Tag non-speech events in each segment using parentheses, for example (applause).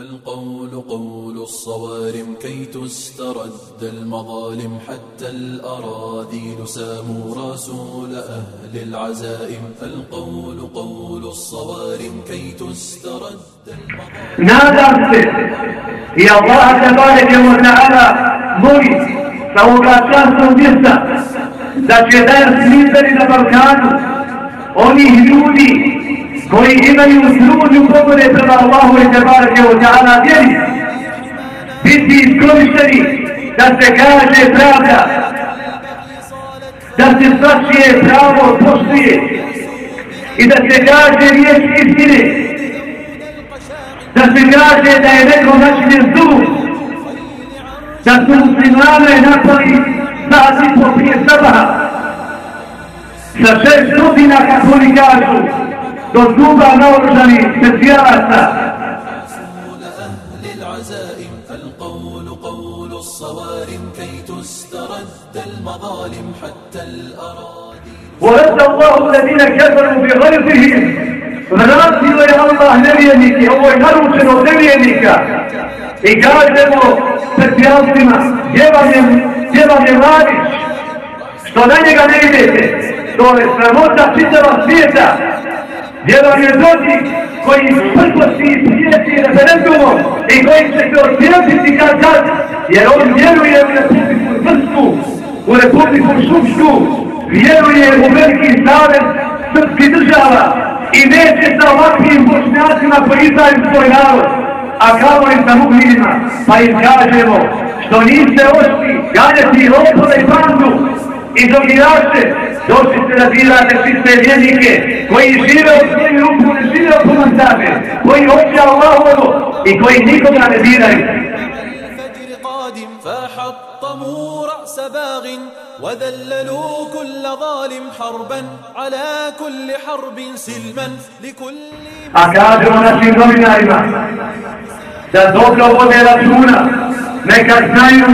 فالقول قول الصوارم كي تسترد المظالم حتى الأراذيل ساموا رسول أهل العزائم. فالقول قول الصوارم كي تسترد المظالم. نادرت يا الله تبارك وتعالى مري سوقاتان سوديستا da će da je smisleni na Balkanu, koji imaju sludnju pogode prema Allahu i te bareke wa vjeri. Biti iskorišteni da se kaže pravda da se svačije pravo poštuje i da se kaže riječ istine da se kaže da je neko načinjen zlu, da su muslimane napali sati i po prije sabaha, sa šest stotina, kako oni kažu, أسلوبها نورجني بزيارتها القول قول الصوارم كي تسترد المظالم حتى الأراضي. ورد الله الذين كفروا بغيظهم. فنرسل يا الله نبيك هو نرسل نبيك i kažemo specijalcima djevanjem, djevanjem radiš, što na njega ne idete, to je sramota čitava svijeta, Gdje vam je dođi koji prkosti i prijeti referendumom i koji će se osvijestiti kad kad, jer on vjeruje u Republiku Srpsku, u Republiku Šupsku, vjeruje u veliki savez srpskih država, i neće sa ovakvim bošnjacima koji izdaju svoj narod, a kao i sa muhlinima, pa im kažemo što niste ošli ganjati lopove i bandu i dogirače, došli ste da birate čiste vjernike koji žive od svoju ruku, ne žive od komentare, koji hoće Allahovo i koji nikoga ne biraju. فحطموا رأس باغ وذللوا كل ظالم حربا على كل حرب سلما لكل kažemo našim novinarima da dobro vode računa, neka znaju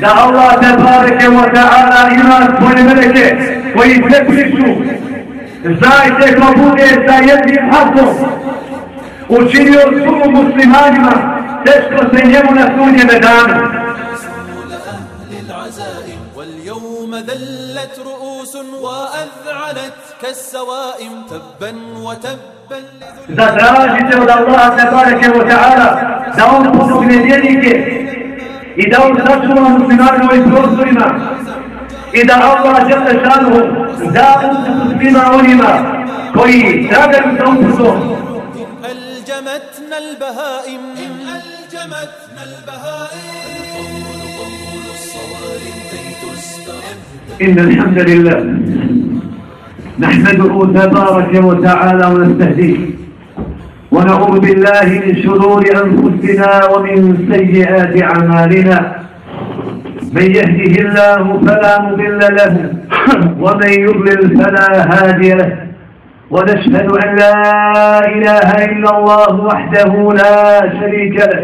da Allah te bareke wa ta'ala ima svoje meleke koji se prišu. Znajte ko bude sa jednim hakom učinio sumu muslimanima, teško se njemu na sudnjeme danu. واليوم رؤوس وأذعنت كالسوائم تبا وتبا Zatražite od Allaha te bareke wa ta'ala da on pomogne vjernike i da on sačuva muslimane u ovim prostorima i da Allah žele šanuhu da uputu svima onima koji tragaju za uputom ألجمتنا البهائم ألجمتنا إن الحمد لله نحمده تبارك وتعالى ونستهديه ونعوذ بالله من شرور أنفسنا ومن سيئات أعمالنا. من يهده الله فلا مضل له ومن يضلل فلا هادي له. ونشهد أن لا إله إلا الله وحده لا شريك له.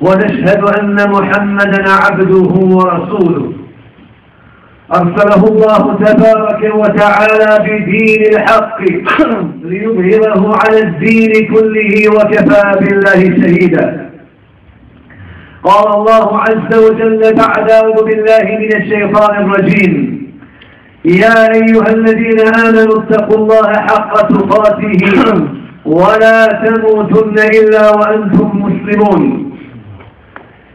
ونشهد أن محمدا عبده ورسوله. أرسله الله تبارك وتعالى بدين الحق (clears throat) ليظهره على الدين كله وكفى بالله شهيدا. قال الله عز وجل بعد أعوذ بالله من الشيطان الرجيم. يا أيها الذين آمنوا اتقوا الله حق تقاته (clears throat) ولا تموتن إلا وأنتم مسلمون.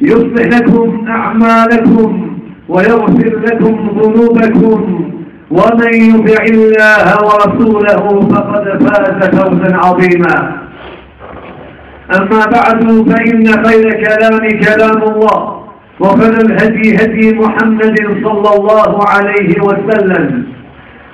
يصلح لكم أعمالكم ويغفر لكم ذنوبكم. ومن يطع الله ورسوله فقد فاز فوزا عظيما. أما بعد فإن خير كلام كلام الله وخير الهدي هدي محمد صلى الله عليه وسلم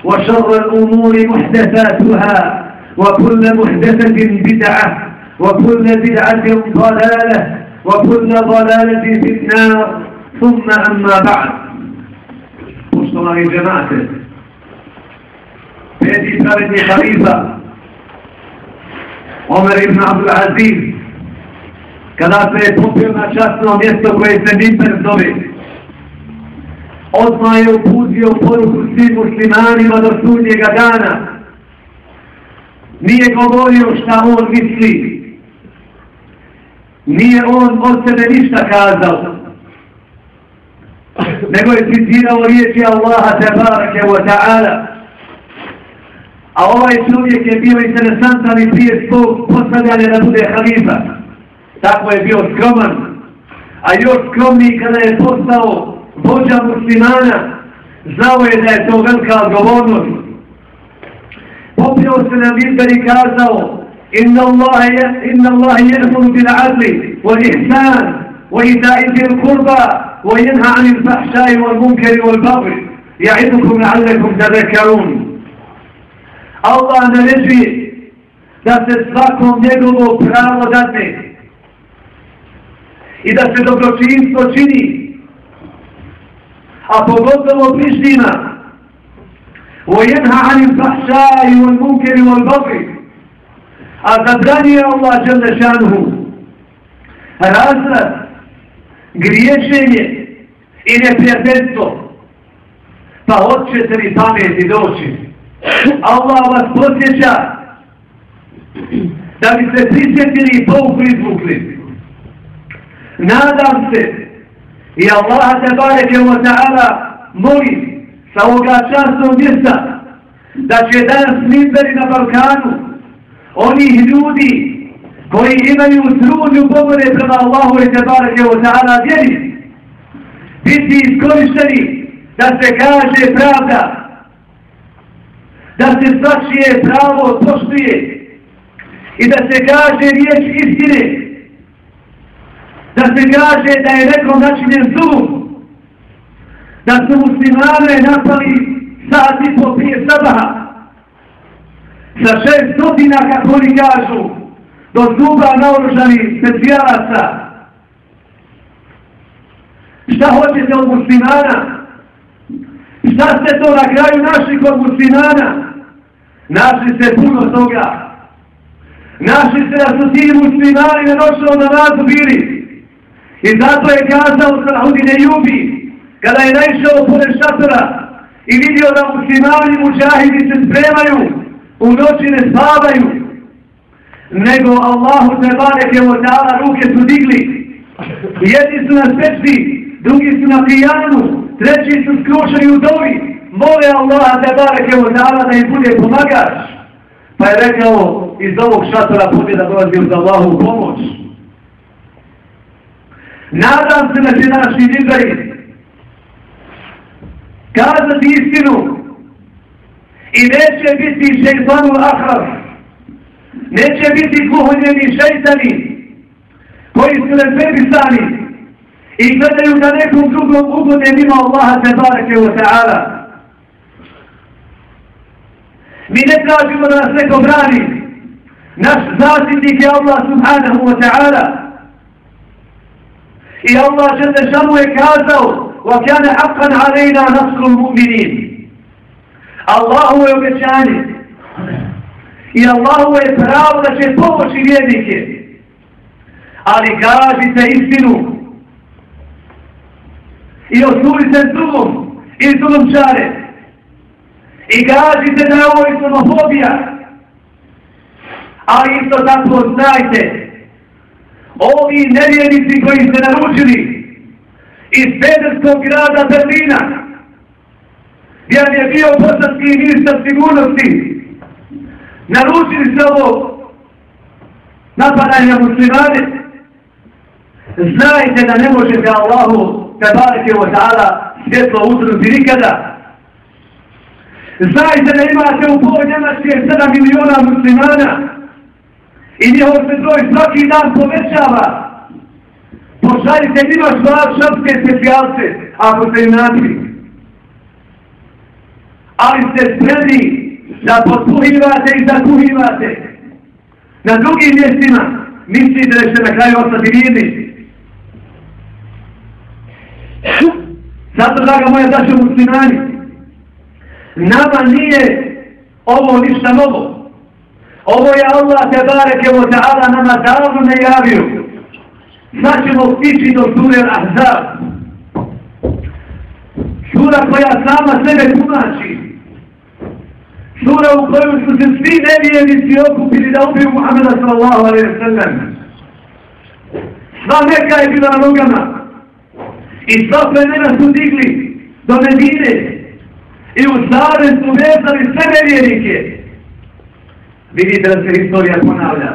وشر الأمور محدثاتها وكل محدثة بدعة وكل بدعة ضلالة وكل ضلالة في النار ثم أما بعد مصطفى جماعة بيدي فرد خليفة عمر بن عبد العزيز kada se je popio na časno mjesto koje se Mimber zove, odmah je uputio poruku svim muslimanima do sudnjega dana. Nije govorio šta on misli. Nije on od sebe ništa kazao. Nego je citirao riječi Allaha tebareke wa ta'ala. A ovaj čovjek je bio interesantan i prije svog postavljanja da bude halifa. Tako je bio skroman. A još skromniji kada je postao vođa muslimana, znao je da je to velika odgovornost. Popio se na Mizber i kazao إن الله إن الله يأمر بالعدل والإحسان وإيتاء ذي القربى وينهى عن الفحشاء والمنكر والبغي يعظكم لعلكم تذكرون. الله naređuje da se svakom njegovo pravo dadne i da se dobročinstvo čini, a pogotovo bližnjima. وَيَنْهَا عَنِ الْفَحْشَاءِ وَالْمُنْكَرِ وَالْبَغِي A zabranije Allah žele. Razrad, griješenje i neprijateljstvo. Pa hoćete li pameti doći? Allah vas posjeća da bi se prisjetili i pouku izvukli. Nadam se I Allah te bareke wa ta'ala moli sa ovoga častnog mjesta da će danas minberi na Balkanu onih ljudi koji imaju trudnju pobore prema Allahu i te u wa ta'ala vjeri biti iskorišteni da se kaže pravda da se svačije pravo poštuje i da se kaže riječ istine da se kaže da je nekom načinjen zulum, da su muslimane napali sati i po prije sabaha, sa šest stotina, kako oni kažu, do zuba naoružani specijalaca. Šta hoćete od muslimana? Šta ste to na kraju našli kod muslimana? Našli se puno toga. Našli se da su ti muslimani ne došli od namazu bili. I zato je kazao Salahudine Jubi, kada je naišao pored šatora i vidio da muslimani muđahidi se spremaju, u noći ne spavaju, nego Allahu te bareke od dala ruke su digli. Jedni su na sečni, drugi su na pijanu, treći su skrušeni u dovi. Mole Allaha te bareke od dala da im bude pomagač. Pa je rekao, iz ovog šatora pobjeda dolazi uz Allahu pomoć. Nadam se da će naši vibari kazati istinu i neće biti šeitanu ahrar, neće biti kuhunjeni šeitani koji su lepebisani i gledaju da nekom drugom ugode mimo Allaha te barake wa ta'ala. Mi ne tražimo da nas neko brani. Naš zaštitnik je Allah subhanahu wa ta'ala. I Allah žele šanu je kazao وَكَانَ حَقًّا عَلَيْنَا نَصْرُ الْمُؤْمِنِينَ Allahovo je obećanje. I Allahovo je pravo da će pomoći vjernike. Ali kažite istinu. I osudite drugom i zulumčare. I kažite da je ovo islamofobija. Ali isto tako znajte ovi nevjernici koji ste naručili iz Pederskog grada Berlina, jer je bio bosanski ministar sigurnosti, naručili se ovo napadanje na muslimane, znajte da ne možete Allahu te bareke o ta'ala svjetlo utrnuti nikada. Znajte da imate u pol Njemačke 7 miliona muslimana, I njihov se broj svaki dan povećava. Pošaljite njima švar šapske specijalce, ako se im naći. Ali ste spremni da potpuhivate i zakuhivate na drugim mjestima mislite da ćete na kraju ostati vidni. Zato, draga moja, da će muslimani, nama nije ovo ništa novo. Ovo je Allah te bareke o ta'ala nama davno ne javio. Sad ćemo stići do sure Ahzab. Sura koja sama sebe tumači. Sura u kojoj su se svi nevijenici okupili da ubiju Muhammeda sallallahu alaihi sallam. Sva neka je bila na nogama. I sva plemena su digli do Medine. I u zare su vezali sve nevijenike. Vidite da se historija ponavlja.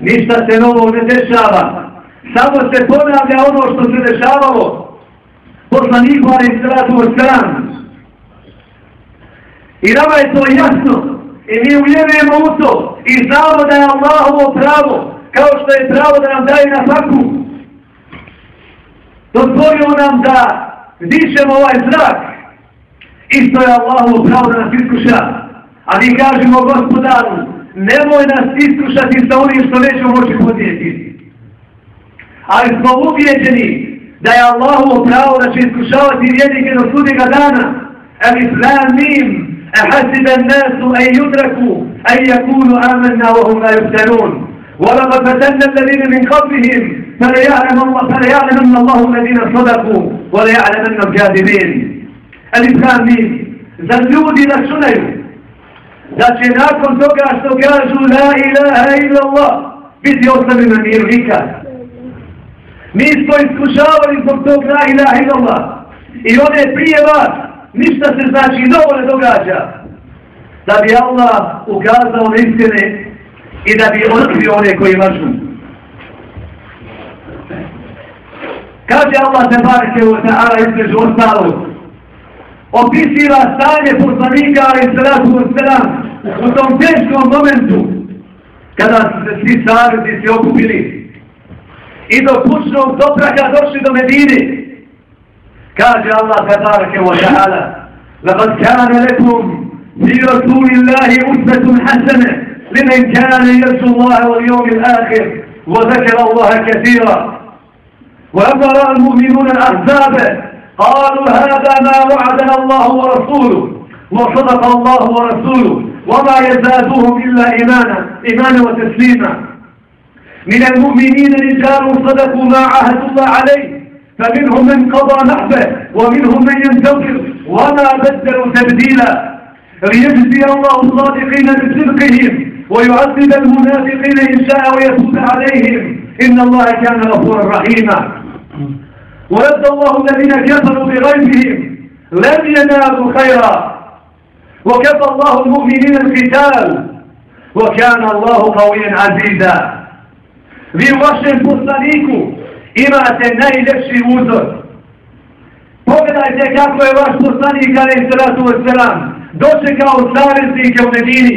Ništa se novo ne dešava. Samo se ponavlja ono što se dešavalo. Poslaniku ali sratu od stran. I nama je to jasno. I mi uvjerujemo u to. I znamo da je Allahovo pravo. Kao što je pravo da nam daje na faku. Dozvolio nam da dišemo ovaj zrak. Isto je Allahovo pravo da nas iskuša. A mi kažemo gospodaru, nemoj nas iskušati sa onim što nećemo moći podijeti. Ali smo uvjeđeni da je Allahovo pravo da će iskušavati vjednike do sudnjega dana. Ali zlan mim, a hasiba nasu a yudraku, a yakunu amanna wa hum la yuftanun. ولقد فتنا الذين من قبلهم فليعلم الله فليعلمن الله الذين صدقوا وليعلمن الكاذبين. الإسلام مين؟ za ljudi da sunaju da će nakon toga što kažu la ilaha illa Allah biti ostali na miru nikad. Mi smo iskušavali zbog tog la ilaha illa Allah i one prije vas ništa se znači novo ne događa da bi Allah ukazao na istine i da bi otkrio one koji važu. Kaže Allah te barke u ta'ala između ostalog opisiva stanje poslanika i sratu od salam u tom teškom momentu kada su se svi savjetnici okupili i do kućnog dopraka došli do Medine Allah tabaraka wa ta'ala لقد كان لكم في رسول الله أسوة حسنة لمن كان يرجو الله واليوم الآخر وذكر الله كثيرا. ولما رأى المؤمنون الأحزاب قالوا هذا ما وعدنا الله ورسوله وصدق الله ورسوله وما يزادوهم إلا إيمانا إيمانا وتسليما. من المؤمنين رجال صدقوا ما عاهدوا الله عليه فمنهم من قضى نحبه ومنهم من ينتظر وما بدلوا تبديلا. ليجزي الله الصادقين بصدقهم ويعذب المنافقين إن شاء ويتوب عليهم. إن الله كان غفورا رحيما. ورد الله الذين كفروا بغيظهم لم ينالوا خيرا. وكفى الله المؤمنين القتال وكان الله قويا عزيزا. vašem poslaniku imate najljepši uzor. Pogledajte kako je vaš poslanik, ali je salatu wasalam, dočekao saveznike u Medini.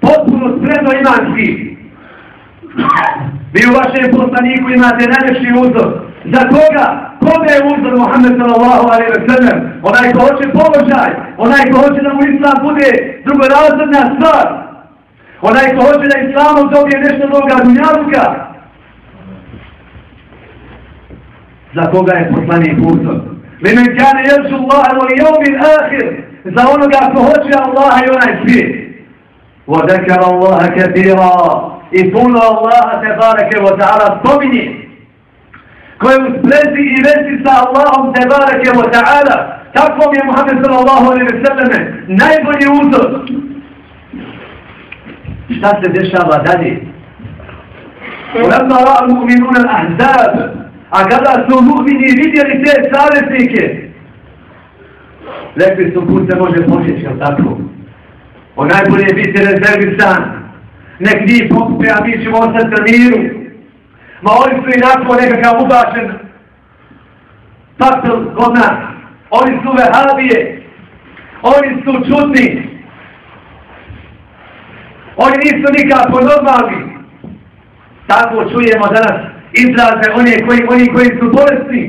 Potpuno spremno imanski. Vi u vašem poslaniku imate najljepši uzor. Za koga? Kome je uzor Muhammed sallallahu alaihi wa sallam? Onaj ko hoće položaj, onaj ko hoće da mu islam bude drugorazredna stvar, onaj ko hoće da islamom dobije nešto od ovoga dunjavuka. Za koga je poslanik uzor? Limen kane jeršu Allahe voli jomil ahir, za onoga ko hoće Allaha i onaj svijet. وذكر الله كثيرا يقول الله تبارك وتعالى spominje koje u sprezi i vezi sa Allahom tebareke wa ta'ala takvom je Muhammed sallallahu alaihi wa sallam najbolji uzor šta se dešava dalje ولما رأى المؤمنون الأحزاب a kada su mu'mini vidjeli te savjetnike rekli su put se može početi jel tako o najbolje je biti rezervisan nek njih pokupe a mi ćemo ostati na miru Ma oni su inako nekakav ubačen faktor kod nas. Oni su vehabije. Oni su čudni. Oni nisu nikako normalni. Tako čujemo danas izraze one koji, oni koji su bolesni.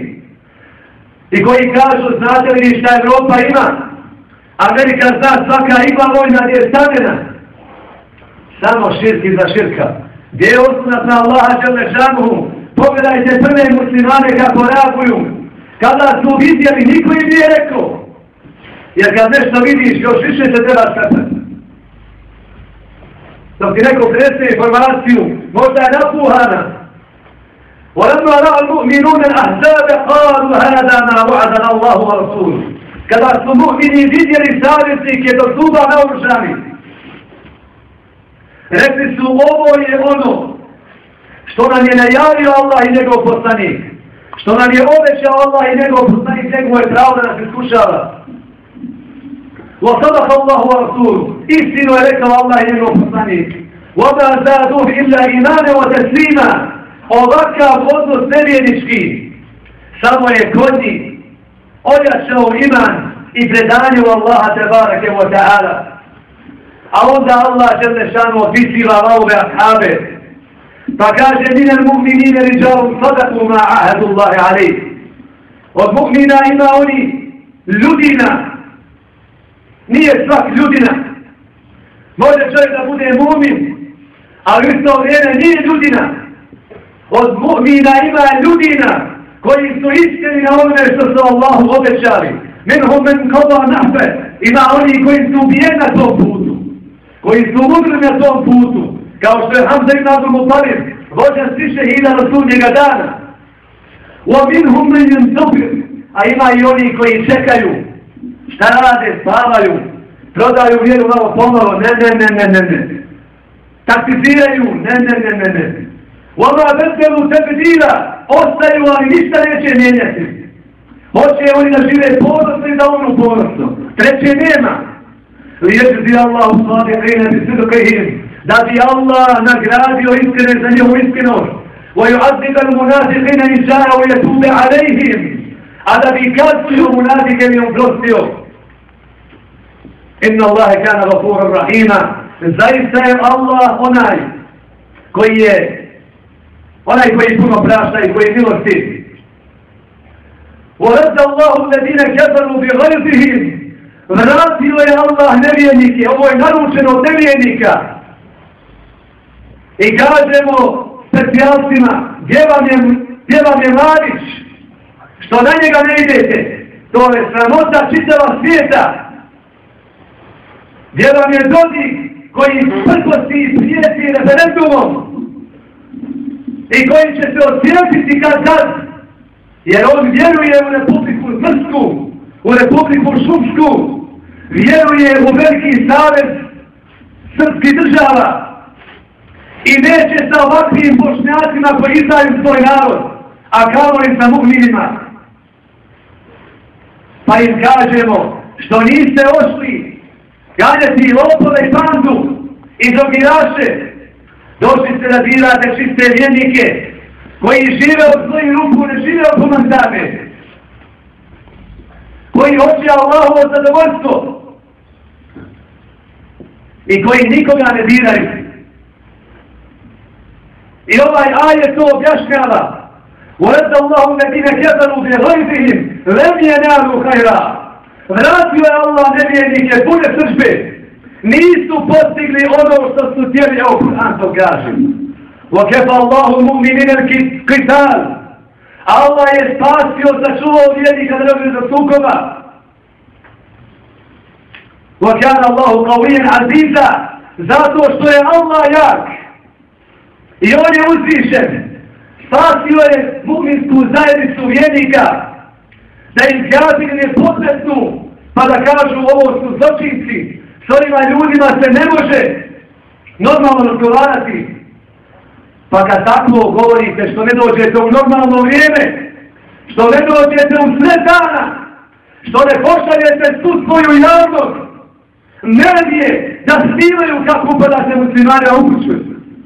I koji kažu, znate li šta Evropa ima? Amerika zna svaka ima vojna gdje je stavljena. Samo širki za širka Gdje je osnat na Allaha Đelešanu? Pogledajte prve muslimane kako reaguju. Kada su vidjeli, niko im nije rekao. Jer kad nešto vidiš, još više se treba skrpati. Dok ti neko presne informaciju, možda je napuhana. ولما رأى المؤمنون الأحزاب قالوا هذا ما وعدنا الله ورسوله kada su mu'mini vidjeli savjetnike do zuba naoružani. Rekli su ovo je ono što nam je najavio Allah i njegov poslanik. Što nam je obećao Allah i njegov poslanik, njegov je pravo da nas iskušava. وصدق الله ورسوله istinu je rekao Allah i njegov poslanik. وَمَا زَادُهْ إِلَّا إِمَانَ وَتَسْلِيمًا Ovakav odnos nevjenički samo je kod njih ojačao iman i predanju Allaha tebareke wa ta'ala. A onda Allah žele šanu opisiva ove ashabe. Pa kaže, mine mu'minine riđalu sadaku ma ahadu Allahi alaih. Od mu'mina ima oni ljudina. Nije svak ljudina. Može čovjek da bude mu'min, ali u isto vrijeme nije ljudina. Od mu'mina ima ljudina koji su iskreni na onome što su Allahu obećali. Minhum men kova nahbe. Ima oni koji su ubijeni na tom putu. Koji su umrli na tom putu. Kao što je Hamza ibn Abdul Mutalim. Vođa svi šehida na sudnjega dana. Wa minhum men yantubir. A ima i oni koji čekaju. Šta rade? Spavaju. Prodaju vjeru malo pomalo. Ne, ne, ne, ne, ne, ne. Ne, ne, ne, ne, ne. Vama bezbelu tebe dira. Ostaju, ali ništa neće mijenjati. Hoće oni da žive ponosno i da onu ponosno. Treće nema. Liječiti Allah u svade krene bi sve dok ihim. Da bi Allah nagradio iskrene za njehu iskrenost. ويعذب المنافقين إن شاء ويتوب عليهم هذا بيكاسوا منافق يوم إن الله كان غفورا رحيما زي سير الله onaj koji je onaj koji puno prašta i koji je milosti ورد الله الذين كفروا بغيظهم vratio je Allah nevjernike, ovo je naručeno od nevjernika. I kažemo specijalcima, gdje vam je, gdje vam je mladić, što na njega ne idete, to je sramota čitava svijeta. Gdje vam je dodik koji prkosti i prijeti referendumom I koji će se osjetiti kad kad Jer on vjeruje u Republiku Srpsku, u Republiku Šumsku, vjeruje u veliki savez srpskih država i neće sa ovakvim bošnjacima koji izdaju svoj narod, a kao i sa muhminima. Pa im kažemo, što niste ošli, ganjati lopove i bandu i drogiraše, došli ste da dirate čiste vjernike, koji žive od svojih ruku, ne žive od komandame, koji hoće Allahovo zadovoljstvo i koji nikoga ne diraju. I ovaj ajet to objašnjava. وَرَدَّ اللَّهُ الَّذِينَ كَفَرُوا بِغَيْبِهِمْ لَمْ يَنَالُوا خَيْرًا Vratio je Allah nevjernike pune sržbe. Nisu postigli ono što su tijeli, evo Kur'an to kaže. وكفى الله المؤمنين القتال الله يسپاسio sačuvao vjernika da ne za sukoba وكان الله قويا عزيزا zato što je Allah jak i on je uzvišen spasio je mu'minsku zajednicu vjernika da im kjafiri ne potretnu pa da kažu ovo su zločinci s ovima ljudima se ne može normalno razgovarati Pa kad tako govorite što ne dođete u normalno vrijeme, što ne dođete u sve dana, što ne pošaljete tu svoju javnost, medije da snimaju kako upadate muslimane u kuću,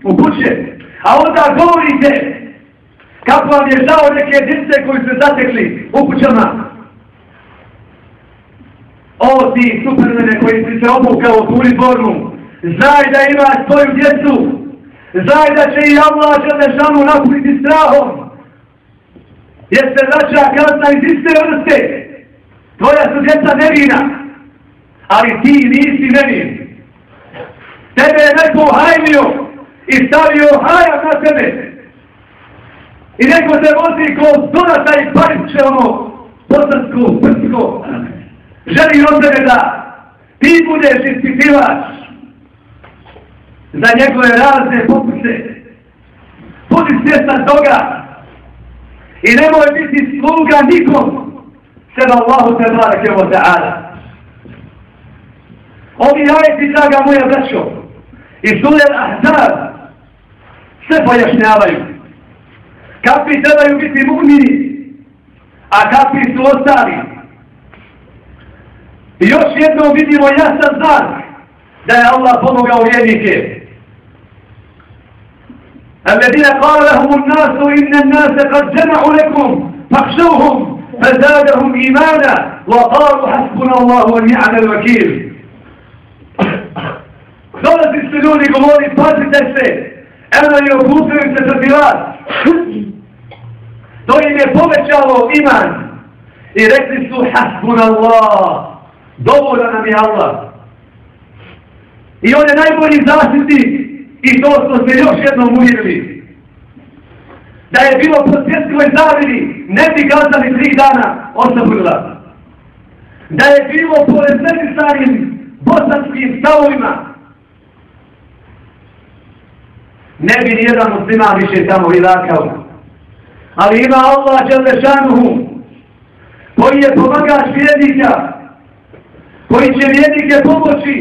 u kuće, a onda govorite kako vam je žao neke djece koji su zatekli u kućama. O ti supermene koji si se obukao u uniformu, znaj da ima svoju djecu, Znaj da će i Allah Želešanu napuniti strahom. Jer se vraća kazna iz iste vrste. Tvoja su djeca nevina. Ali ti nisi nevin. Tebe je neko uhajmio i stavio haja na tebe. I neko se vozi ko donata i pariće ono bosansko, prsko. Želi od tebe da ti budeš ispitivač za njegove razne popuse. Budi svjestan toga i nemoj biti sluga nikom seba Allahu te barake wa ta'ala. Ovi ajeti, draga moja braćo, i sure Ahzab, sve pojašnjavaju. Kakvi trebaju biti mu'mini, a kakvi su ostali. I još jednom vidimo jasan znak da je Allah pomogao vjernike. الذين قال لهم الناس إن الناس قد جمعوا لكم فاخشوهم فزادهم إيمانا وقالوا حسبنا الله ونعم الوكيل Dolazi su ljudi govori, pazite se, eno je oputuju se protiv vas. To im je povećalo iman. I rekli su, hasbun Allah, dovolja nam je Allah. I on je najbolji zaštitnik i to smo se još jednom uvjerili. Da je bilo po svjetskoj zaviri, ne bi gazali tri dana osobila. Da je bilo po rezervisanim bosanskim stavovima, ne bi nijedan musliman više tamo ilakao. Ali ima Allah Đelešanuhu, koji je pomagač vjednika, koji će vjernike pomoći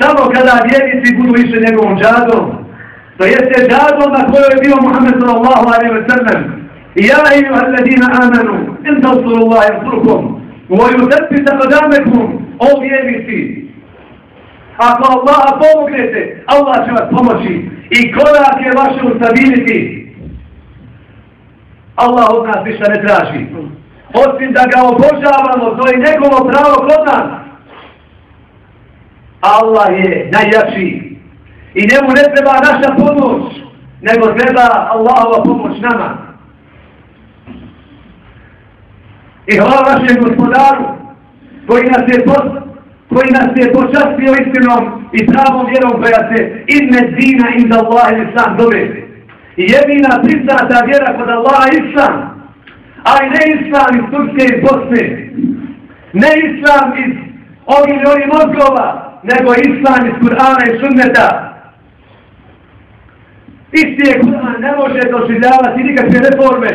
samo kada vjernici budu išli njegovom džadom. To jeste džadom na kojoj je bio Muhammed sallallahu alaihi wa sallam. Ja i alladina amanu, in tasuru Allah jesrukom, uvoju trpi sa kodamekum, o vjernici. Ako Allaha pomognete, Allah će vas pomoći i korak je vaše ustabiliti. Allah od nas ništa ne traži. Osim da ga obožavamo, to je njegovo pravo kod nas. Allah je najjači. I njemu ne treba naša pomoć, nego treba Allahova pomoć nama. I hvala našem gospodaru, koji nas je poslao koji nas je počastio istinom i pravom vjerom koja se inne zina inda Allah ili sam zove. I jedina priznata vjera kod Allaha islam, ali ne islam iz Turske i Bosne, ne islam iz ovih ili ovih mozgova, nego islam iz Kur'ana i Sunneta. Isti je Kur'an, ne može doživljavati nikakve reforme.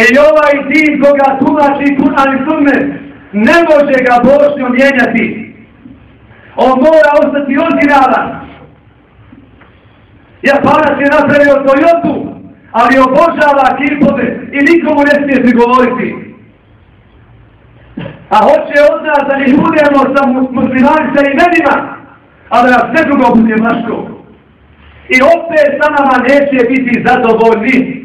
E i ovaj din koga tumači Kur'an i Sunnet, ne može ga Bošnju mijenjati. On mora ostati originalan. Japanac je napravio Toyotu, ali obožava kipove i nikomu ne smije prigovoriti. govoriti. A hoće od nas da ih budemo sa muslimani sa imenima, a da nas sve drugo bude maško. I opet sa nama neće biti zadovoljni.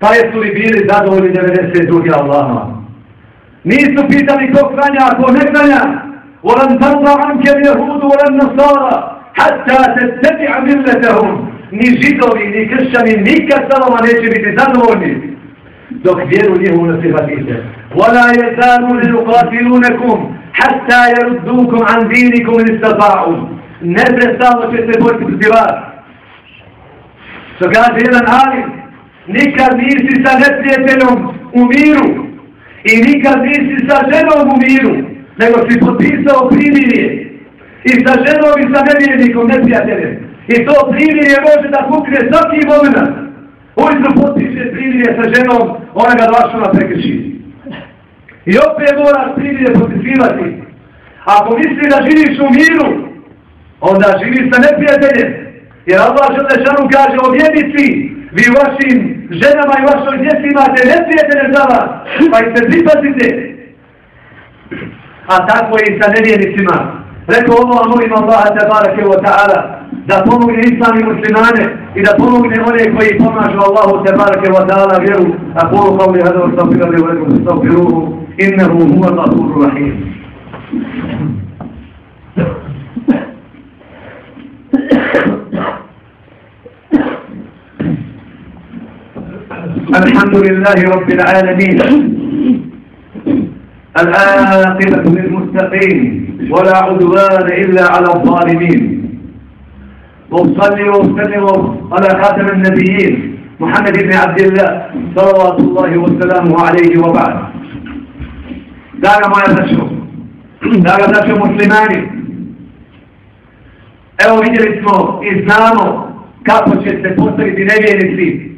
Pa jesu li bili zadovoljni 92. Allahama? Nisu pitali ko kranja, ko ne kranja. ولن ترضى عنك اليهود ولا النصارى حتى تتبع ملتهم ni židovi, ni kršćani, nikad sa vama neće biti zadovoljni dok vjeru njihovu ne prihvatite. وَلَا يَزَانُوا لِنُقَاتِلُونَكُمْ حَتَّى يَرُدُّوكُمْ عَنْ دِينِكُمْ نِسْتَفَعُوا Neprestano će se boriti protiv vas. Što kaže jedan alim, nikad nisi sa neprijateljom u miru i nikad nisi sa ženom u miru nego si potpisao primirje i sa ženom i sa nevjernikom, neprijateljem. I to primirje može da pukne svaki moment. Ujutro potpiše primirje sa ženom, ona ga vašoma prekrši. I opet moraš primirje potpisivati. Ako misli da živiš u miru, onda živiš sa neprijateljem. Jer Allah Želešanu kaže o vi vašim ženama i vašoj djeci imate neprijatelje za vas, pa ih se pripazite a tako je i sa nevjernicima. Rekao Allah, molim Allah, tabarake wa ta'ala, da pomogne islam i muslimane i da pomogne one koji pomažu Allahu, te barake wa ta'ala, vjeru, a polu kao li hada ostafira li uvedu, stafiruhu, innehu huwa gafuru rahim. الحمد لله رب العالمين العاقبة للمتقين ولا عدوان إلا على الظالمين وأصلي وأسلم على خاتم النبيين محمد بن عبد الله صلوات الله وسلامه عليه وبعد دعنا ما يتشو دعنا تشو مسلماني Evo vidjeli smo i znamo kako će se postaviti nevjernici.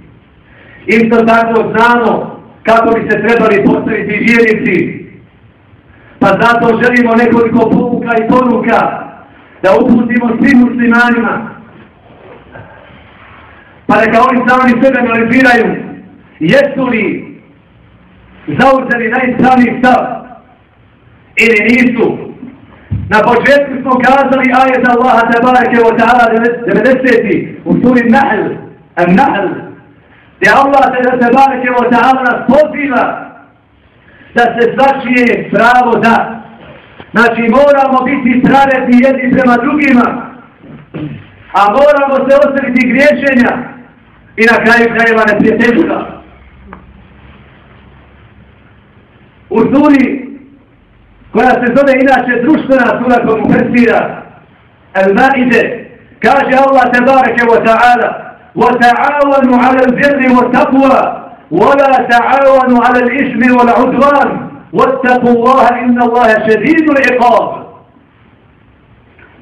Isto tako znamo kako bi se trebali postaviti vjernici. Pa zato želimo nekoliko povuka i poruka da uputimo svim muslimanima pa neka oni sami sebe analiziraju, jesu li zauzeli najispravniji stav ili nisu. Na početku smo kazali ajet Allaha tabareke wa ta'ala 90. u suri Nahl, Nahl, gdje Allah tabareke wa ta'ala nas poziva da se svačije pravo da. Znači moramo biti pravedni jedni prema drugima, a moramo se ostaviti griješenja, i na kraju krajeva neprijateljstva. U suri koja se zove inače društvena sura koja mu predstira Al-Maide kaže Allah tebareke wa ta'ala وتعاونوا على البر والتقوى ولا تعاونوا على الإثم والعدوان واتقوا الله إن الله شديد العقاب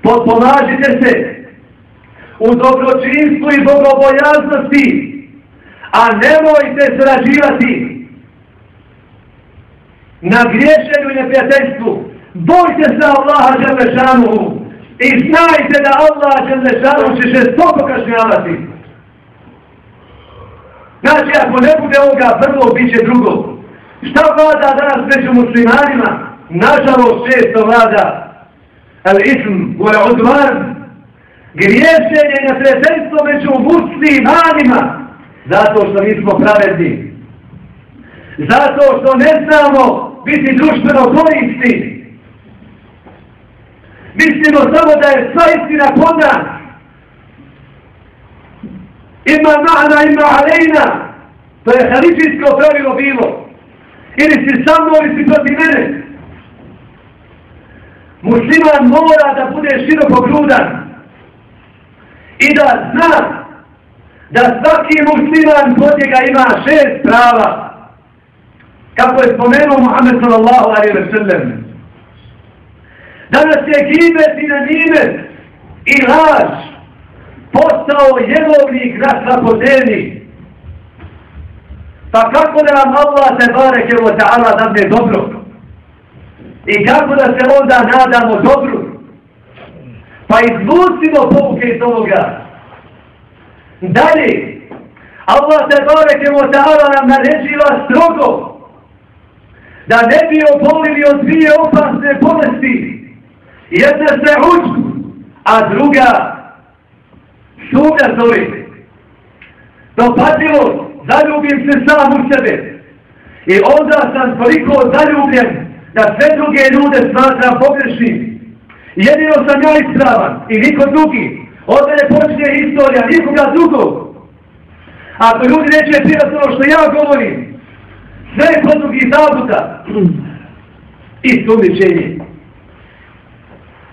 Potpomažite se u dobročinstvu i bogobojaznosti, a nemojte srađivati na griješenju i neprijateljstvu. Bojte se Allaha Želešanu i znajte da Allah Želešanu će žestoko kažnjavati. Znači, ako ne bude ovoga prvo, bit će drugo. Šta vlada danas među muslimanima? Nažalost, često vlada al-ism, ul-udvan, griješenje i neprijateljstvo među muslimanima. Zato što nismo pravedni. Zato što ne znamo biti društveno koristi mislimo samo da je sva istina kod nas. Ima ma'na, ima alejna. To je haličijsko pravilo bilo. Ili si sa mnom ili si protiv mene. Musliman mora da bude široko grudan i da zna da svaki musliman kod njega ima šest prava. Kako je spomenuo Muhammed sallallahu alaihi wa sallam. Danas je gibet i nanimet i laž postao jelovnik na svakodnevni. Pa kako da nam Allah te bareke o ta'ala dadne dobro? I kako da se onda nadamo dobru? Pa izvucimo pouke iz ovoga. Dalje, Allah te bareke mu ta'ala nam naređiva strogo da ne bi obolili od dvije opasne bolesti. Jedna se uđu, a druga sumnja zove. Dopadljivo, zaljubim se sam u sebe. I onda sam toliko zaljubljen da sve druge ljude smatram pogrešnim. Jedino sam ja ispravan i niko drugi. Od mene počne istorija, nikoga drugog. Ako ljudi neće prijati ono što ja govorim, sve je kod drugih zabuta. I sumičenje.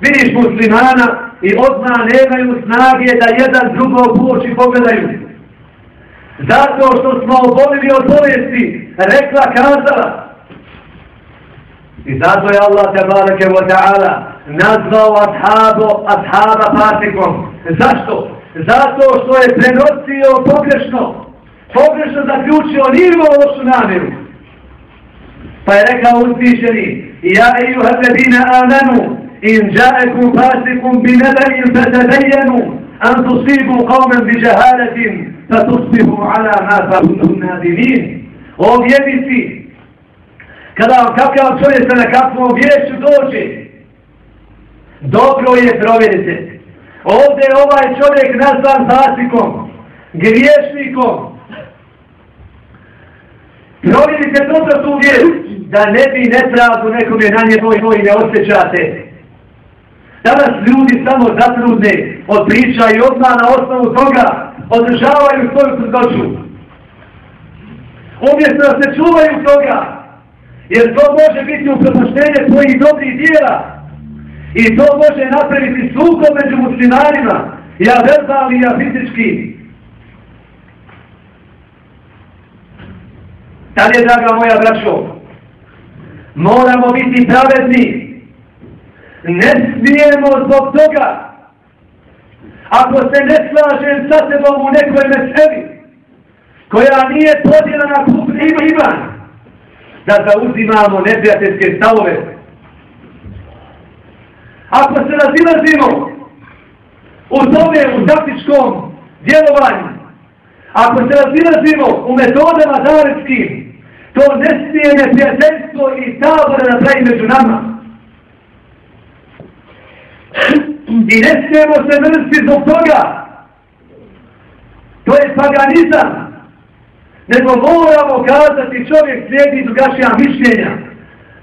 Vidiš muslimana i odmah nemaju snage da jedan drugog oči pogledaju. Zato što smo obolili od bolesti, rekla, kazala. I zato je Allah te wa ta'ala nazvao ashabo, ashaba fasikom. Zašto? Zato što je prenosio pogrešno. Pogrešno zaključio, nije imao lošu namjeru. Pa je rekao uzvišeni, Ja i ladina amanu, in džaekum fasikum bi nebanim fatadajenu, an tusibu qavmen bi jahalatin, fatusbihu ala ma fahunu nadimin. O vjevici, kada vam kakav čovjek se na kakvom vješću dođe, dobro je provjerite. Ovdje je ovaj čovjek nazvan zasikom, griješnikom. Provjerite dobro tu vjeru, da ne bi nepravdu nekom je na njegoj koji ne osjećate. Danas ljudi samo zatrudne od priča i odmah na osnovu toga održavaju svoju trgoću. Umjesto da se čuvaju toga, jer to može biti upropaštenje svojih dobrih dijela, I to može napraviti sukob među muslimanima. ja verbali, ja fizički. Tad je, draga moja braćo, moramo biti pravedni. Ne smijemo zbog toga, ako se ne slažem sa tebom u nekoj meseli, koja nije podjela na kup ima iman, da zauzimamo neprijateljske stavove. Ako se razilazimo u tome, u zapičkom djelovanju, ako se razilazimo u metodama zavretskim, to ne smije neprijateljstvo i tabore da pravi među nama. I ne smijemo se mrziti zbog toga. To je paganizam. Nego moramo kazati čovjek slijedi drugačija mišljenja.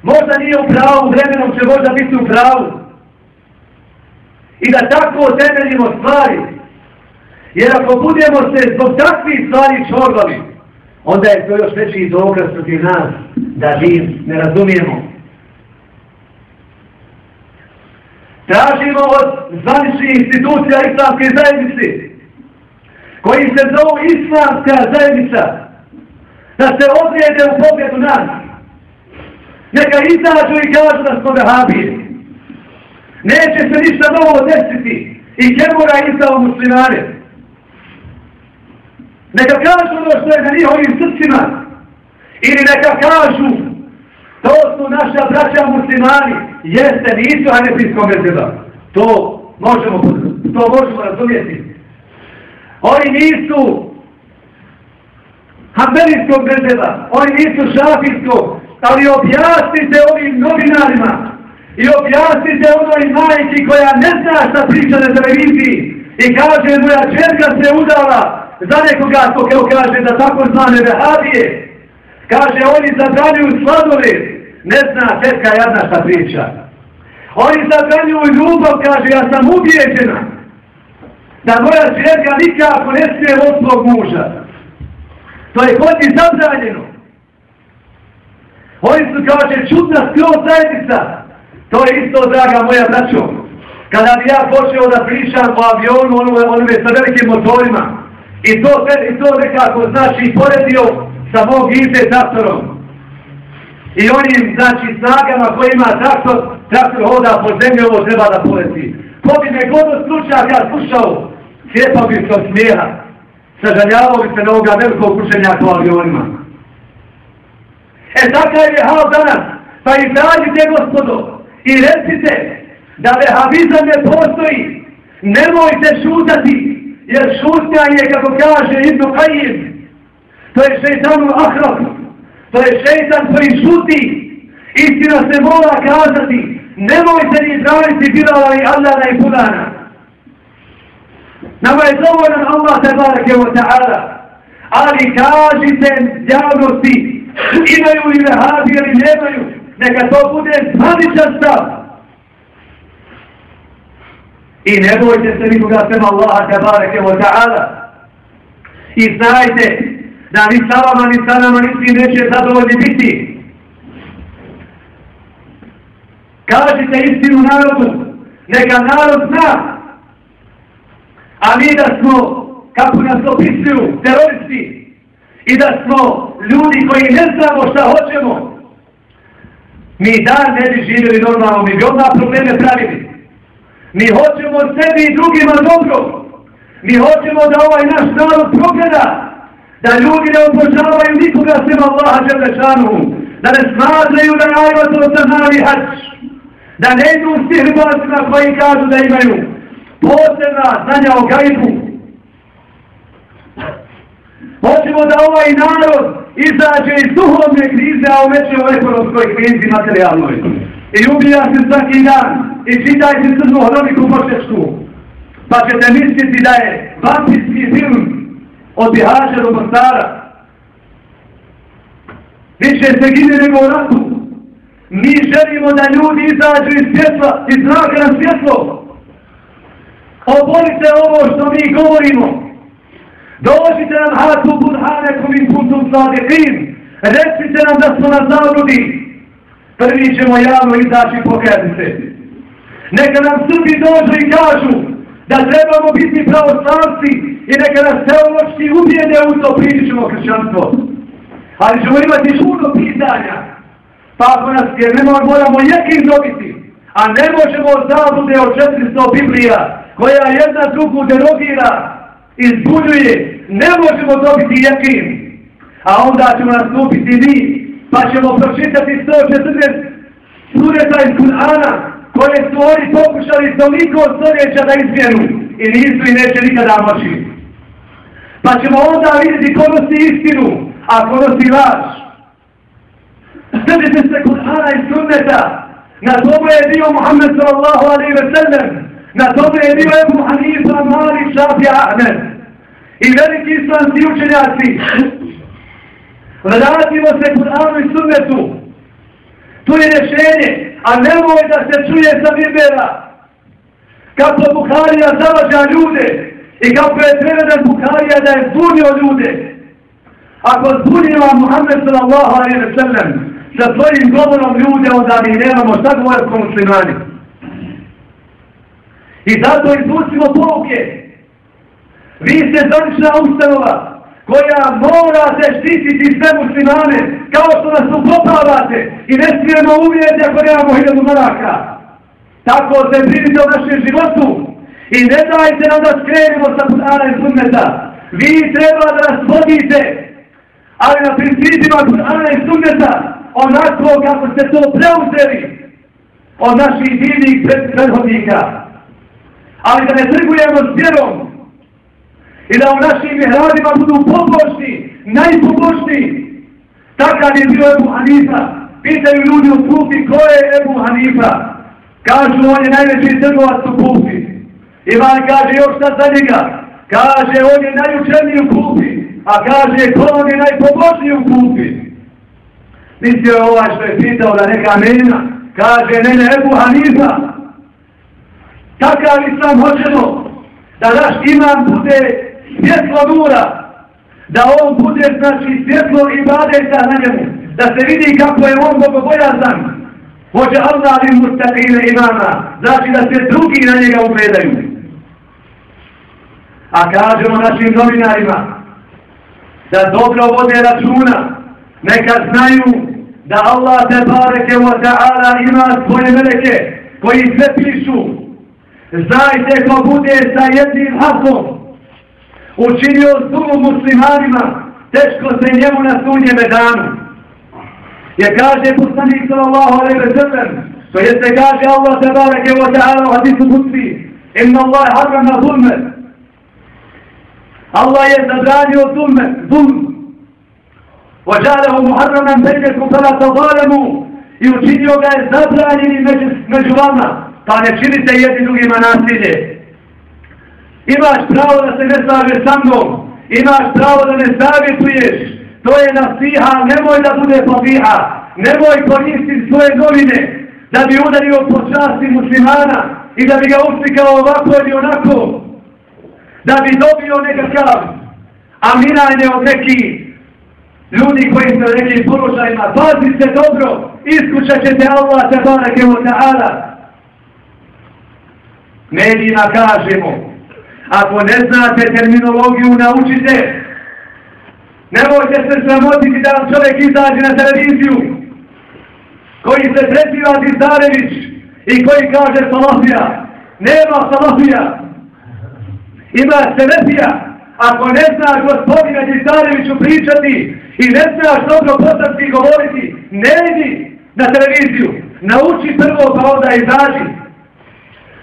Možda nije u pravu, vremenom će možda biti u pravu. I da tako temeljimo stvari. Jer ako budemo se zbog takvih stvari čorbali, onda je to još veći dokaz protiv nas da mi ne razumijemo. Tražimo od zvaničnih institucija islamske zajednice, koji se zovu islamska zajednica, da se odrijede u pogledu nas. Neka izađu i kažu da smo vehabije. Neće se ništa novo desiti i kemura izdao muslimane. Neka kažu ono što je na njihovim srcima ili neka kažu to su naša braća muslimani. Jeste, nisu hanefijskom vezila. To možemo, to možemo razumjeti. Oni nisu hanefijskog vezila. Oni nisu šafijskog. Ali objasnite ovim novinarima i objasnite onoj majki koja ne zna šta priča na televiziji i kaže moja čerka se udala za nekoga ko kao kaže da tako znane vehabije. Kaže oni zabranjuju sladoled. Ne zna čerka jadna šta priča. Oni zabranjuju ljubav, kaže ja sam ubijeđena da moja čerka nikako ne smije od svog muža. To je kod njih zabranjeno. Oni su kaže čudna skroz zajednica. To je isto, draga moja braćo. Kada bi ja počeo da pričam o avionu, ono, onome sa velikim motorima, i to, i to nekako, znači, poredio sa mog ide traktorom. I onim, znači, snagama koji ima traktor, traktor hoda po zemlji, ovo treba da poleti. Ko bi me god od slučaka slušao, cijepao bi se od smijeha. Sažaljavao bi se na ovoga velikog učenja po avionima. E takav je hal danas. Pa izađite gospodo i recite da vehabizam ne postoji. Nemojte šutati, jer šutnja je, kako kaže Ibnu Kajim, to je šeitanu ahrab, to je šeitan koji šuti. Istina se mora kazati, nemojte ni praviti Bilala i Allana i Budana. Nama je dovoljan Allah te barake wa ta'ala, ali kažite javnosti, imaju li vehabi ili nemaju, neka to bude zvaničan stav. I ne bojte se nikoga sem Allaha tabareke wa ta'ala. I znajte da ni sa vama ni sa nama nisi neće zadovoljni biti. Kažite istinu narodu, neka narod zna. A mi da smo, kako nas opisuju, teroristi, i da smo ljudi koji ne znamo šta hoćemo, mi dan ne bi živjeli normalno, mi bi odmah probleme pravili. Mi hoćemo sebi i drugima dobro. Mi hoćemo da ovaj naš narod progleda, da ljudi ne obožavaju nikoga sem Allaha Đelešanuhu, da ne smatraju da je ajva to sa nami hač, da ne idu s tih koji kažu da imaju posebna znanja o gajbu, Hoćemo da ovaj narod izađe iz duhovne krize, a uveće u ekonomskoj krizi materijalnoj. I ubija se svaki dan i čitajte crnu hroniku početku. Pa ćete misliti da je vampirski film od Bihaća do Mostara. Više se gine nego u ratu. Mi želimo da ljudi izađu iz svjetla, iz zraka na svjetlo. Obolite ovo što mi govorimo. Dođite nam hatu burhanekom in kuntum sladiqin. Recite nam da smo na zavrudi. Prvi ćemo javno izaći pokajati se. Neka nam Srbi dođu i kažu da trebamo biti pravoslavci i neka nas teološki ubijene u to primičemo kršćanstvo. Ali ćemo imati puno pitanja. Pa ako nas je, ne moramo jekim dobiti, a ne možemo zabude od 400 Biblija, koja jedna drugu derogira, izbuđuje ne možemo dobiti jakin, A onda ćemo nastupiti mi, pa ćemo pročitati 140 sureta iz Kur'ana, koje su oni pokušali toliko stoljeća da izmjenu i nisu i neće nikada moći. Pa ćemo onda vidjeti ko nosi istinu, a ko nosi laž. Sredite se Kur'ana i sunneta, na tome je bio Muhammed sallallahu alaihi ve sellem, na tome je bio Ebu Hanifa, Mali, Šafi, Ahmed. I veliki islamski učenjaci. Vratimo se Kur'anu i sunnetu. Tu je rješenje, a nemoj da se čuje sa Bibera. Kako Bukharija zavađa ljude i kako je preveden Bukharija da je zbunio ljude. Ako zbunio Muhammed sallallahu alaihi wa sallam sa svojim govorom ljude, onda mi nemamo šta govoriti ko muslimani. I zato izvucimo pouke. Vi ste zanična ustanova koja mora se štititi sve muslimane kao što nas upopavate i ne smijemo uvijeti ako nemamo hiljadu maraka. Tako se brinite o našem životu i ne dajte nam da skrenimo sa Kur'ana i Sunneta. Vi treba da nas vodite, ali na principima Kur'ana i Sunneta onako kako ste to preuzeli od naših divnih predhodnika. Ali da ne trgujemo s vjerom, i da u našim mihradima budu pobožni, najpobožni. Takav je bio Ebu Hanifa. Pitaju ljudi u Kufi ko je Ebu Hanifa. Kažu on je najveći trgovac u Kufi. Ivan kaže još sad za njega. Kaže on je najučeniji u Kufi. A kaže ko on je najpobožniji u Kufi. Mislio je ovaj što je pitao da neka mena. Kaže ne ne Ebu Hanifa. Takav islam hoćemo da naš imam bude svjetlo nura, da on bude znači svjetlo i vladeta na njemu, da se vidi kako je on bogobojazan, hoće Allah im mustatine imama, znači da se drugi na njega ugledaju. A kažemo našim novinarima, da dobro vode računa, neka znaju da Allah te bareke wa ta'ala ima svoje meleke koji sve pišu. Znajte ko bude sa jednim hakom, učinio zlumu muslimanima, teško se njemu na sunje medanu. Jer kaže Bustanik sallallahu alaihi wa sallam, to jeste kaže Allah tabarak je wa ta'ala u hadisu kutri, inna Allah haram na zulme. Allah je zabranio zulme, zulm. Wa žalehu muharraman bejnetu fala tazalemu i učinio ga je zabranjeni među, među vama. Pa ne činite jedni drugima nasilje. Imaš pravo da se ne slažeš sa mnom. Imaš pravo da ne savjetuješ. To je nasiha, nemoj da bude pobiha. Nemoj koristiti svoje novine da bi udario po časti muslimana i da bi ga uslikao ovako ili onako. Da bi dobio nekakav aminanje od nekih ljudi koji su u nekim položajima. Pazite dobro, iskušat ćete Allah te barake od ta'ala. Medijima kažemo, Ako ne znate terminologiju, naučite. Nemojte se sramotiti da vam čovjek izađe na televiziju koji se tretiva Tizarević i koji kaže Salafija. Nema Salafija. Ima Selefija. Ako ne znaš gospodina Tizareviću pričati i ne znaš dobro postaviti i govoriti, ne idi na televiziju. Nauči prvo pa onda izađi.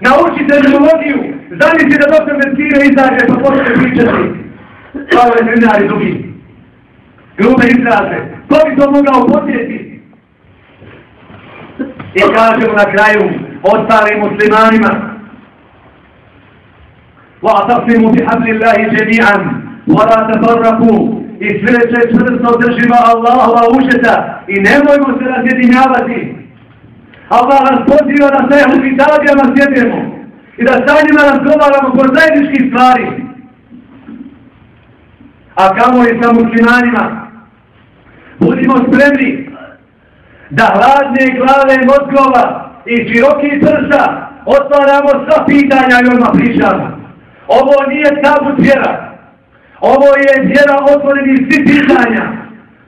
Nauči terminologiju. Zamisli da doktor medicine izađe pa počne pričati. Kao je veterinari drugi. Grube izraze. Ko bi to mogao podnijeti? I kažemo na kraju ostalim muslimanima وَأَتَقْسِمُوا بِحَبْلِ اللَّهِ جَمِيعًا وَلَا تَفَرَّقُوا I sve se čvrsto držimo Allahova užeta i nemojmo se razjedinjavati. Allah nas poziva da se u kitabijama sjedemo i da sa njima razgovaramo po zajedničkih stvari. A kamo je sa muslimanima? Budimo spremni da hladne glave mozgova i široki prsa otvaramo sva pitanja i odmah pričamo. Ovo nije tabu vjera. Ovo je vjera otvorenih svi pitanja.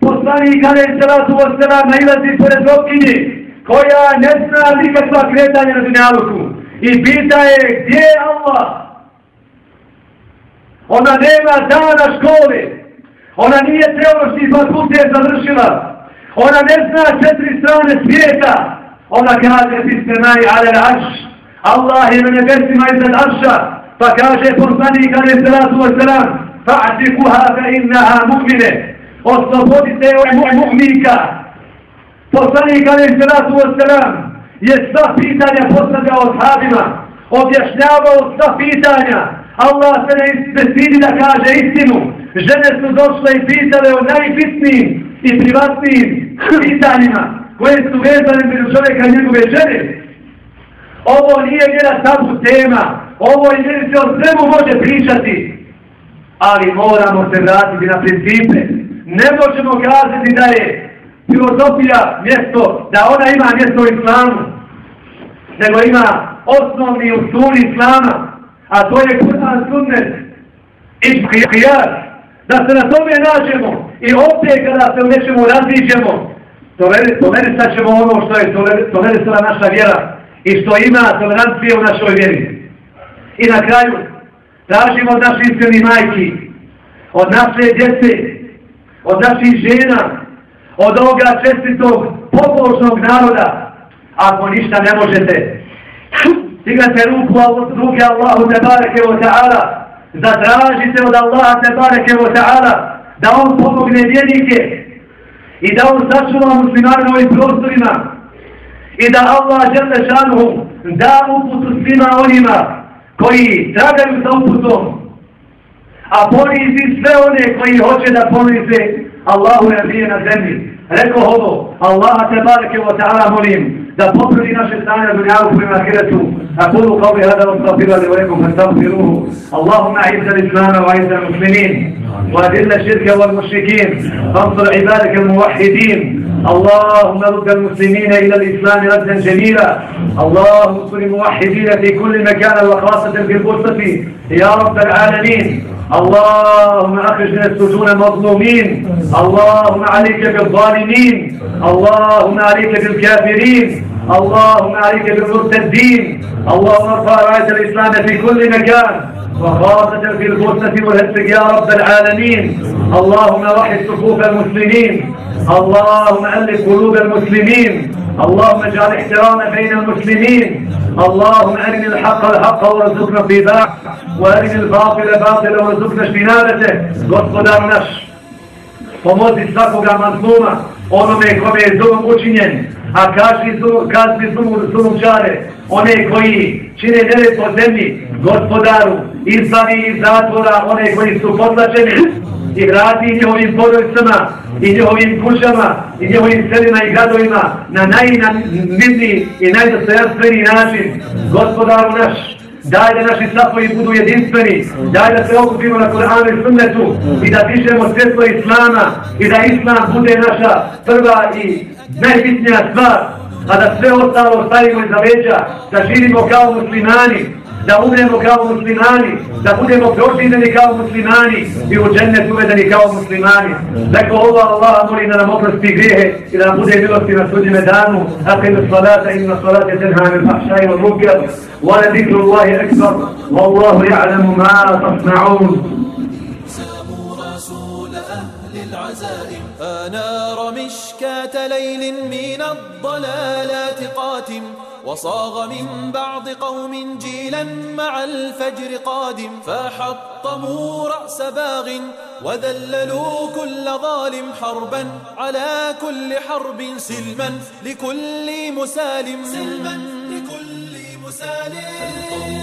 Poslanik Ali Salatu Osela nailazi pored rokinji koja ne zna nikakva kretanja na dunjaluku. I pita je gdje je Allah? Ona nema dana škole. Ona nije teološki fakultet završila. Ona ne zna četiri strane svijeta. Ona kaže, biste naj, ale arš. Allah je na nebesima iznad arša. Pa kaže, poslanik alaih salatu wasalam, fa'atikuha fa innaha mu'mine. Oslobodite joj mu'minka. Poslanik alaih salatu wasalam je sva pitanja postavljao sahabima. Objašnjavao sva pitanja. Allah se ne istini da kaže istinu. Žene su došle i pitale o najbitnijim i privatnijim pitanjima koje su vezane među čovjeka i njegove žene. Ovo nije jedna tabu tema. Ovo je jedna se o svemu može pričati. Ali moramo se vratiti na principe. Ne možemo kazati da je filozofija mjesto, da ona ima mjesto u islamu. Nego ima osnovni usuli islama. A to je Kur'an sunnet. Iškijar. Da se na tome nađemo. I opet kada se u nečemu razliđemo, tolerisat ćemo ono što je tolerisala naša vjera i što ima tolerancije u našoj vjeri. I na kraju, tražimo od naših iskreni majki, od naše djece, od naših žena, od ovoga čestitog, pobožnog naroda, ako ništa ne možete, (laughs) stigate ruku ruke Allahu Tebareke wa ta'ala, zatražite od Allaha Tebareke wa ta'ala, da on pomogne vjernike, i da on sačuva muslimane na ovim prostorima i da Allah žele šanuhu da uputu svima onima koji tragaju za uputom a ponizi sve one koji hoće da ponize Allahu je bije na zemlji. Rekao ovo Allah te bareke wa ta'ala molim da popravi naše stanje na dunjavu prema ahiretu. أقول قولي هذا واستغفر لي ولكم فاستغفروه اللهم أعز الإسلام وأعز المسلمين وأذل الشرك والمشركين وانصر عبادك الموحدين اللهم رد المسلمين إلى الإسلام ردا جميلا اللهم انصر الموحدين في كل مكان وخاصة في القدس يا رب العالمين اللهم أخرج من السجون المظلومين. اللهم عليك بالظالمين. اللهم عليك بالكافرين. اللهم عليك بالمرتدين. اللهم ارفع راية الإسلام في كل مكان. وخاصة في البوسنة والهسك يا رب العالمين. اللهم وحد صفوف المسلمين. اللهم ألف قلوب المسلمين. اللهم اجعل احتراما بين المسلمين اللهم أرني الحق الحق وارزقنا اتباعه وأرني الباطل باطلا وارزقنا اجتنابته gospodar naš pomozi svakoga mazluma onome kome je zulum učinjen a kaži kazni zulumčare one koji čine nere po zemlji gospodaru izbavi iz zatvora one koji su potlačeni i vrati njihovim porodicama i njihovim kućama i njihovim selima i gradovima na najmirniji i najdostojanstveniji način gospodaru naš Daj da naši sapovi budu jedinstveni. Daj da se okupimo na Koranu i Sunnetu i da pišemo svjetlo Islama i da Islam bude naša prva i najbitnija stvar. A da sve ostalo stavimo iza veđa, da živimo kao muslimani, da umremo kao muslimani, da budemo proživljeni kao muslimani i u džennet uvedeni kao muslimani. Rekao Allah, Allah moli da nam oprosti grijehe i da nam bude milosti na sudnjime danu. Aqimu salata, inna salata tenha min fahšaj wa munkar. Wa la dikru Allahi ekbar. Wallahu ja'lamu ma tasna'un. أنار مشكاة ليل من الضلالات قاتم وصاغ من بعض قوم جيلا مع الفجر قادم فحطموا رأس باغ وذللوا كل ظالم حربا على كل حرب سلما لكل مسالم. سلما لكل مسالم. القول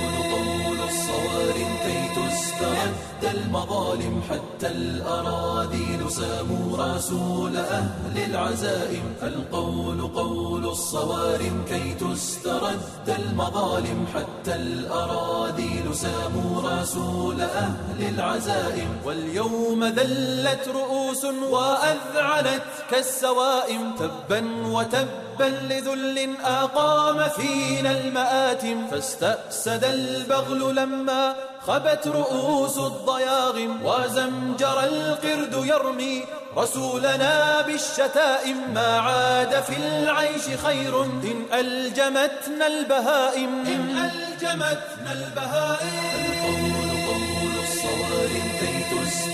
قول الصوارم كي تسترد. المظالم حتى الأراضي ساموا رسول أهل العزائم. القول قول الصوارم كي تسترد المظالم. حتى الأراضي ساموا رسول أهل العزائم. واليوم ذلت رؤوس وأذعنت كالسوائم. تبا وتبا تبا لذل أقام فينا المآتم فاستأسد البغل لما خبت رؤوس الضياغم وزمجر القرد يرمي رسولنا بالشتائم. ما عاد في العيش خير إن ألجمتنا البهائم. إن ألجمتنا البهائم.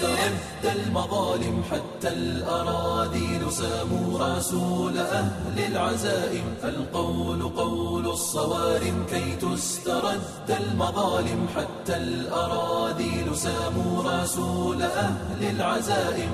تسترد المظالم حتى الأراذيل ساموا رسول أهل العزائم. القول قول الصوارم كي تسترد المظالم حتى الأراذيل ساموا رسول أهل العزائم.